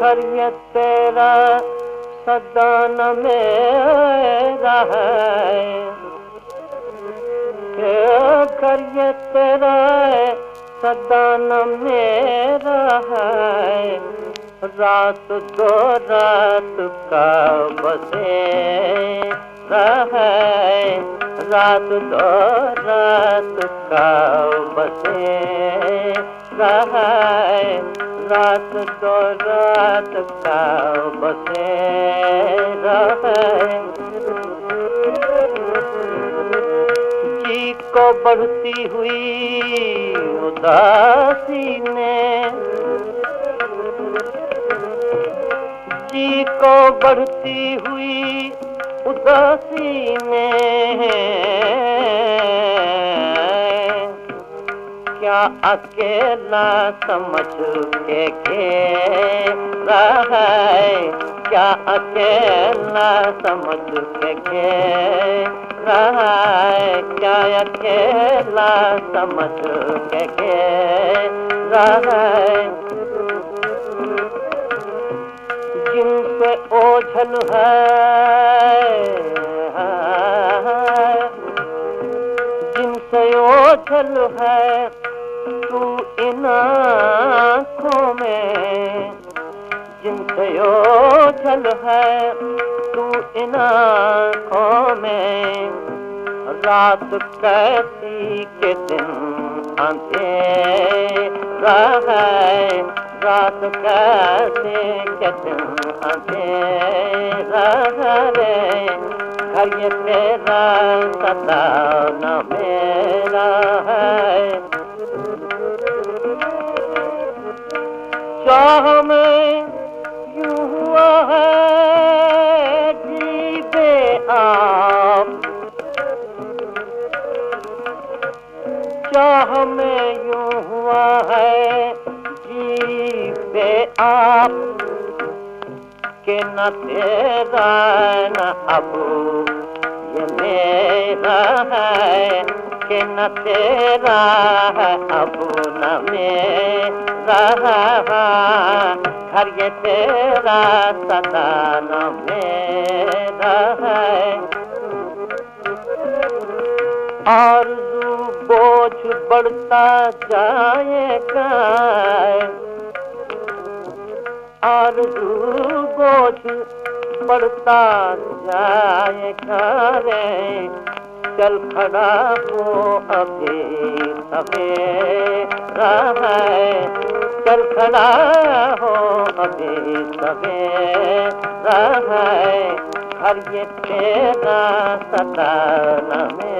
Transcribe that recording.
घर ये तेरा सदा न मेरा है। घर ये तेरा सदा न मेरा है। रात दो रात का बसे है रात दो रात का बसे है रात दो रात का बसे जी को बढ़ती हुई उदासी ने, जी को बढ़ती हुई उदासी में अकेला समझ के खेला है। क्या अकेला समझ के खेला है? क्या अकेला समझ के खेला है? जिनसे ओझल है। जिनसे ओझल है तू इन आँखों में जिनसे ओझल है, तू इन आँखों में रात कैसी के दिन अंधेरा है, रात कैसे के दिन अंधेरा रे। घर ये तेरा सदा न चाह में यूँ हुआ है जीवे आप चाह में यूँ हुआ है जीवे आप के न तेरा न अब। मेरा है के न तेरा है, अब न मेरा घर ये तेरा सदा न मेरा है। और बोझ बढ़ता जाएगा और बोझ बढ़ता जाएगा रे चल खड़ा हो अभी सवेरा है। चल खड़ा हो अभी सवेरा है। हर ये तेरा सदा न में